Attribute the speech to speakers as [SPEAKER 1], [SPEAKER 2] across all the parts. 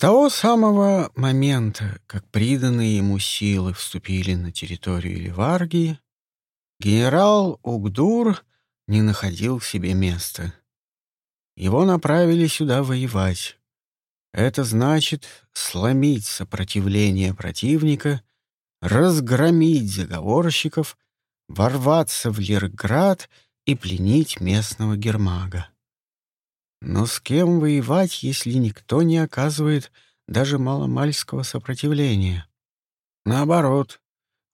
[SPEAKER 1] того самого момента, как приданные ему силы вступили на территорию Ливаргии, генерал Угдур не находил себе места. Его направили сюда воевать. Это значит сломить сопротивление противника, разгромить заговорщиков, ворваться в Лирград и пленить местного гермага. Но с кем воевать, если никто не оказывает даже маломальского сопротивления? Наоборот,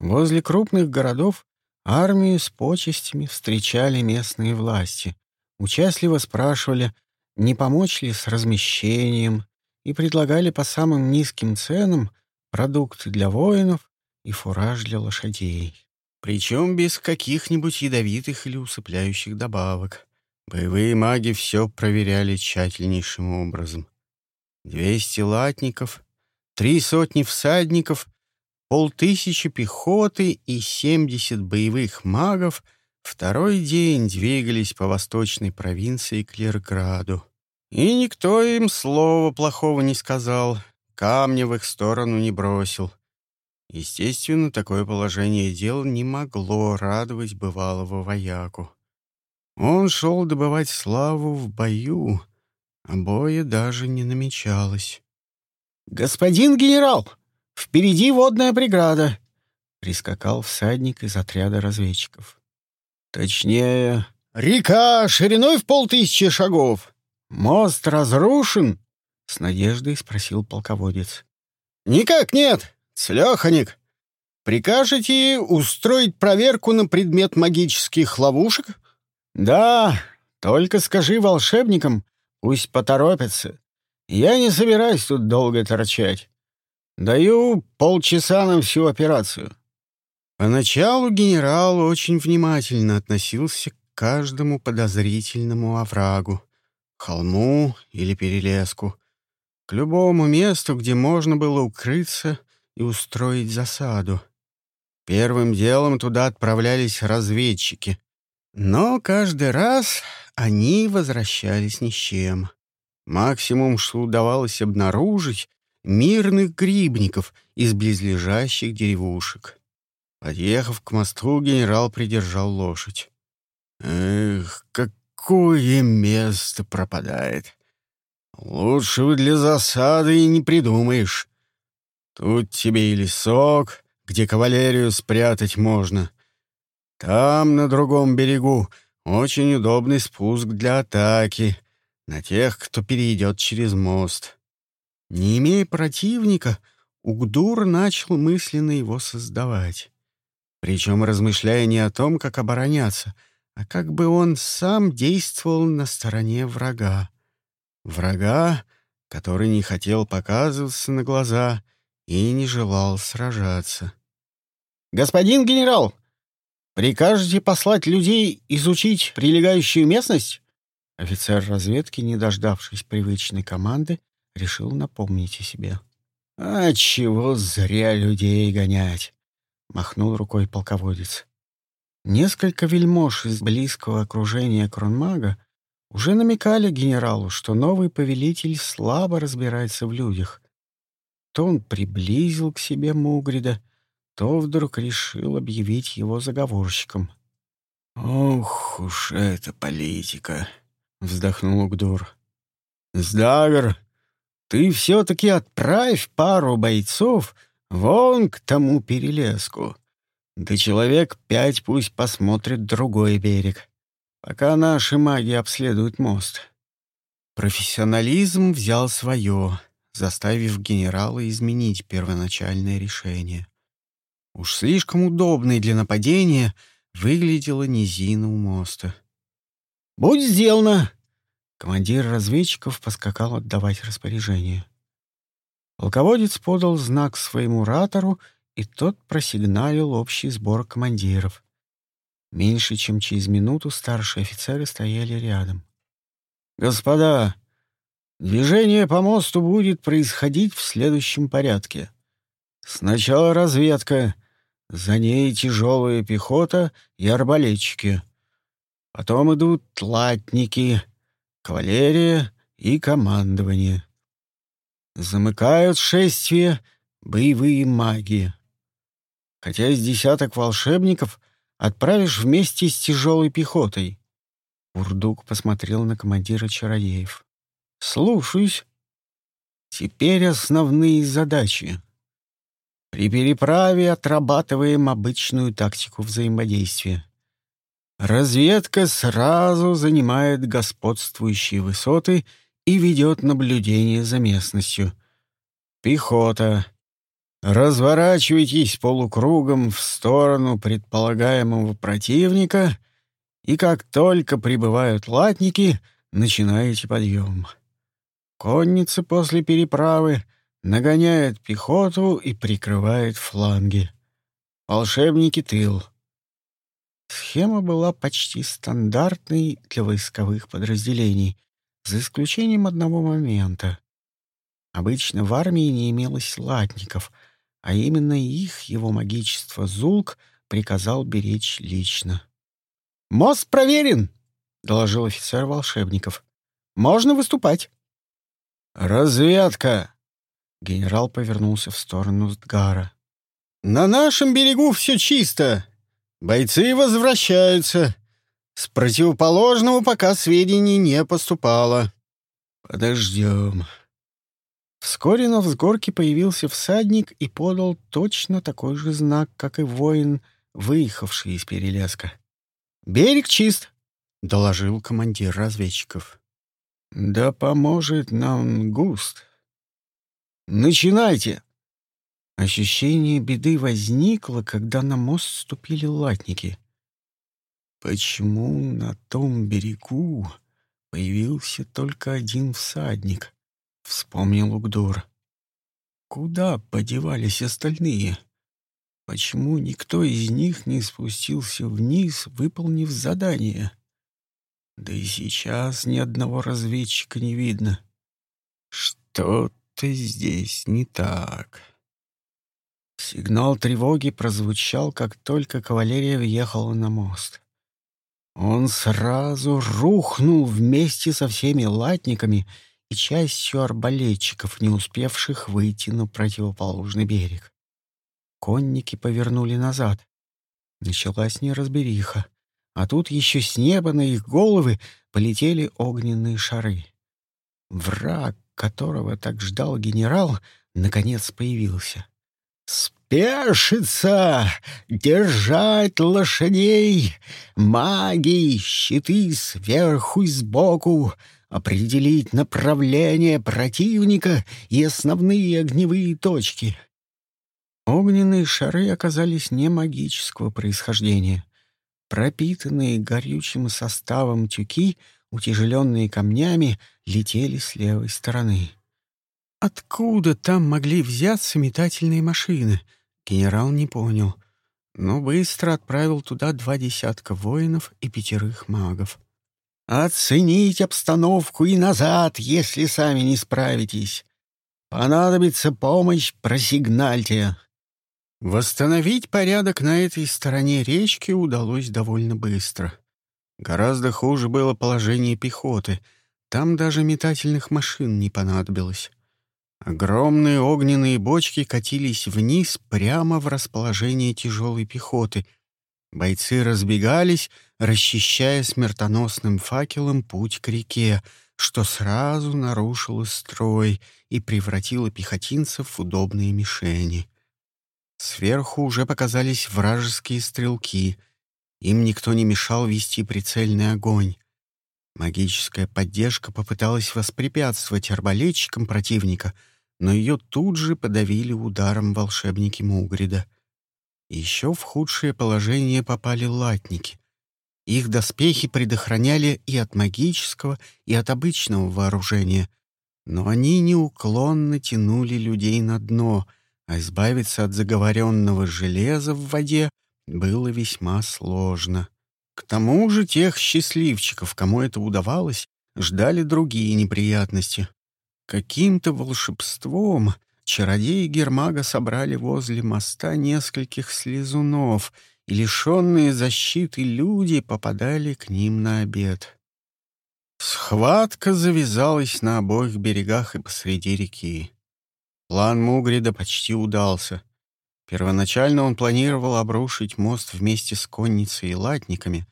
[SPEAKER 1] возле крупных городов армию с почестями встречали местные власти, участливо спрашивали, не помочь ли с размещением, и предлагали по самым низким ценам продукты для воинов и фураж для лошадей. Причем без каких-нибудь ядовитых или усыпляющих добавок. Боевые маги все проверяли тщательнейшим образом. Двести латников, три сотни всадников, полтысячи пехоты и семьдесят боевых магов второй день двигались по восточной провинции Клерграду. И никто им слова плохого не сказал, камня в их сторону не бросил. Естественно, такое положение дел не могло радовать бывалого вояку. Он шел добывать славу в бою, а боя даже не намечалось. «Господин генерал, впереди водная преграда!» — прискакал всадник из отряда разведчиков. «Точнее, река шириной в полтысячи шагов. Мост разрушен?» — с надеждой спросил полководец. «Никак нет, Слеханик. Прикажете устроить проверку на предмет магических ловушек?» «Да, только скажи волшебникам, пусть поторопятся. Я не собираюсь тут долго торчать. Даю полчаса на всю операцию». Поначалу генерал очень внимательно относился к каждому подозрительному оврагу, холму или перелеску, к любому месту, где можно было укрыться и устроить засаду. Первым делом туда отправлялись разведчики, но каждый раз они возвращались ни с чем. Максимум, что удавалось обнаружить, мирных грибников из близлежащих деревушек. Подъехав к мосту, генерал придержал лошадь. «Эх, какое место пропадает! Лучшего для засады и не придумаешь. Тут тебе и лесок, где кавалерию спрятать можно, там, на другом берегу, очень удобный спуск для атаки на тех, кто перейдет через мост. Не имея противника, Угдур начал мысленно его создавать. Причем размышляя не о том, как обороняться, а как бы он сам действовал на стороне врага. Врага, который не хотел показываться на глаза и не желал сражаться. «Господин генерал!» Прикажете послать людей изучить прилегающую местность? Офицер разведки, не дождавшись привычной команды, решил напомнить о себе. «А чего зря людей гонять?» — махнул рукой полководец. Несколько вельмож из близкого окружения Кронмага уже намекали генералу, что новый повелитель слабо разбирается в людях. То он приблизил к себе Мугрида, то вдруг решил объявить его заговорщиком. «Ох уж эта политика!» — вздохнул Угдур. «Сдагер, ты все-таки отправь пару бойцов вон к тому перелеску. Да человек пять пусть посмотрит другой берег, пока наши маги обследуют мост». Профессионализм взял свое, заставив генерала изменить первоначальное решение. Уж слишком удобной для нападения выглядела низина у моста. «Будь сделано!» Командир разведчиков поскакал отдавать распоряжение. Полководец подал знак своему ратору, и тот просигналил общий сбор командиров. Меньше чем через минуту старшие офицеры стояли рядом. «Господа, движение по мосту будет происходить в следующем порядке. Сначала разведка — за ней тяжелая пехота и арбалетчики. Потом идут латники, кавалерия и командование. Замыкают шествие боевые маги. Хотя из десяток волшебников отправишь вместе с тяжелой пехотой. Урдук посмотрел на командира чародеев. «Слушаюсь. Теперь основные задачи. При переправе отрабатываем обычную тактику взаимодействия. Разведка сразу занимает господствующие высоты и ведет наблюдение за местностью. Пехота. Разворачивайтесь полукругом в сторону предполагаемого противника, и как только прибывают латники, начинаете подъем. Конница после переправы нагоняет пехоту и прикрывает фланги. Волшебники — тыл. Схема была почти стандартной для войсковых подразделений, за исключением одного момента. Обычно в армии не имелось латников, а именно их его магичество Зулк приказал беречь лично. «Мост проверен!» — доложил офицер волшебников. «Можно выступать!»
[SPEAKER 2] «Разведка!»
[SPEAKER 1] — генерал повернулся в сторону Сдгара.
[SPEAKER 2] «На нашем берегу все чисто. Бойцы возвращаются. С противоположного пока сведений не поступало.
[SPEAKER 1] Подождем. Вскоре на взгорке появился всадник и подал точно такой же знак, как и воин, выехавший из перелеска. «Берег чист», — доложил командир разведчиков. «Да поможет нам густ». «Начинайте!» Ощущение беды возникло, когда на мост ступили латники. Почему на том берегу появился только один всадник? Вспомнил Угдур. Куда подевались остальные? Почему никто из них не спустился вниз, выполнив задание? Да и сейчас ни одного разведчика не видно. Что-то здесь не так. Сигнал тревоги прозвучал, как только кавалерия въехала на мост. Он сразу рухнул вместе со всеми латниками и частью арбалетчиков, не успевших выйти на противоположный берег. Конники повернули назад. Началась неразбериха, а тут еще с неба на их головы полетели огненные шары. Враг, которого так ждал генерал, наконец появился. «Спешиться! Держать лошадей! Маги, щиты сверху и сбоку! Определить направление противника и основные огневые точки!» Огненные шары оказались не магического происхождения. Пропитанные горючим составом тюки, утяжеленные камнями, летели с левой стороны. Откуда там могли взяться метательные машины? Генерал не понял, но быстро отправил туда два десятка воинов и пятерых магов. «Оценить обстановку и назад, если сами не справитесь. Понадобится помощь, просигнальте». Восстановить порядок на этой стороне речки удалось довольно быстро. Гораздо хуже было положение пехоты. Там даже метательных машин не понадобилось. Огромные огненные бочки катились вниз прямо в расположение тяжелой пехоты. Бойцы разбегались, расчищая смертоносным факелом путь к реке, что сразу нарушило строй и превратило пехотинцев в удобные мишени. Сверху уже показались вражеские стрелки. Им никто не мешал вести прицельный огонь. Магическая поддержка попыталась воспрепятствовать арбалетчикам противника, но ее тут же подавили ударом волшебники Мугрида. Еще в худшее положение попали латники. Их доспехи предохраняли и от магического, и от обычного вооружения, но они неуклонно тянули людей на дно, а избавиться от заговоренного железа в воде было весьма сложно. К тому же тех счастливчиков, кому это удавалось, ждали другие неприятности. Каким-то волшебством чародеи Гермага собрали возле моста нескольких слезунов, и лишенные защиты люди попадали к ним на обед. Схватка завязалась на обоих берегах и посреди реки. План Мугрида почти удался. Первоначально он планировал обрушить мост вместе с конницей и латниками,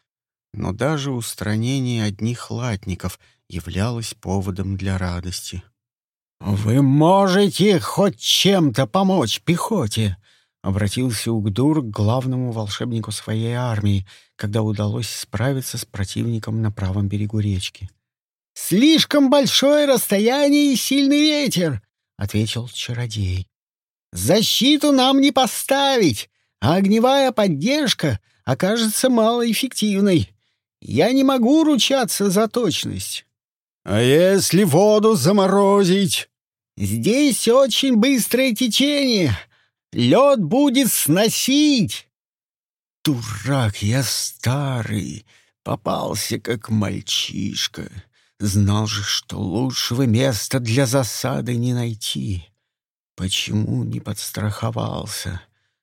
[SPEAKER 1] но даже устранение одних латников являлось поводом для радости.
[SPEAKER 2] «Вы можете хоть чем-то помочь пехоте!» — обратился Угдур к главному волшебнику своей армии, когда удалось справиться с противником на правом берегу речки. «Слишком большое расстояние и сильный ветер!» — ответил чародей. «Защиту нам не поставить, а огневая поддержка окажется малоэффективной. Я не могу ручаться за точность».
[SPEAKER 1] «А если воду заморозить?»
[SPEAKER 2] «Здесь очень быстрое течение. Лед будет сносить».
[SPEAKER 1] «Дурак я старый, попался как мальчишка. Знал же, что лучшего места для засады не найти. Почему не подстраховался?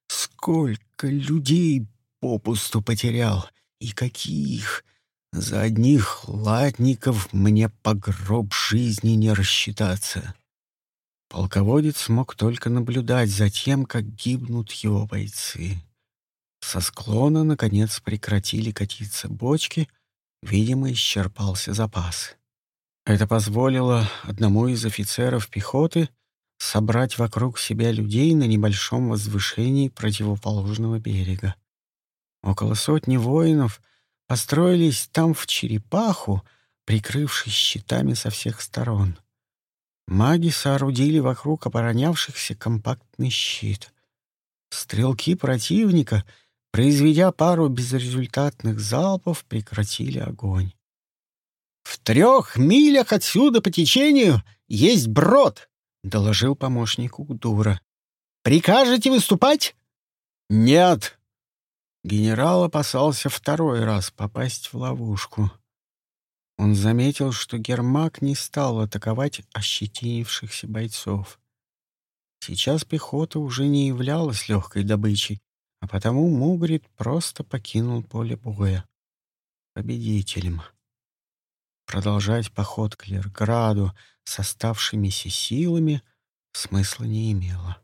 [SPEAKER 1] Сколько людей попусту потерял, и каких? За одних латников мне по гроб жизни не рассчитаться. Полководец мог только наблюдать за тем, как гибнут его бойцы. Со склона, наконец, прекратили катиться бочки, видимо, исчерпался запас. Это позволило одному из офицеров пехоты собрать вокруг себя людей на небольшом возвышении противоположного берега. Около сотни воинов построились там в черепаху, прикрывшись щитами со всех сторон. Маги соорудили вокруг оборонявшихся компактный щит. Стрелки противника, произведя пару безрезультатных залпов, прекратили огонь.
[SPEAKER 2] «В трех милях отсюда по течению есть брод», — доложил помощник Удура. «Прикажете выступать?»
[SPEAKER 1] «Нет!» Генерал опасался второй раз попасть в ловушку. Он заметил, что Гермак не стал атаковать ощетинившихся бойцов. Сейчас пехота уже не являлась легкой добычей, а потому Мугрид просто покинул поле боя. Победителем. Продолжать поход к Лерграду с оставшимися силами смысла не имело.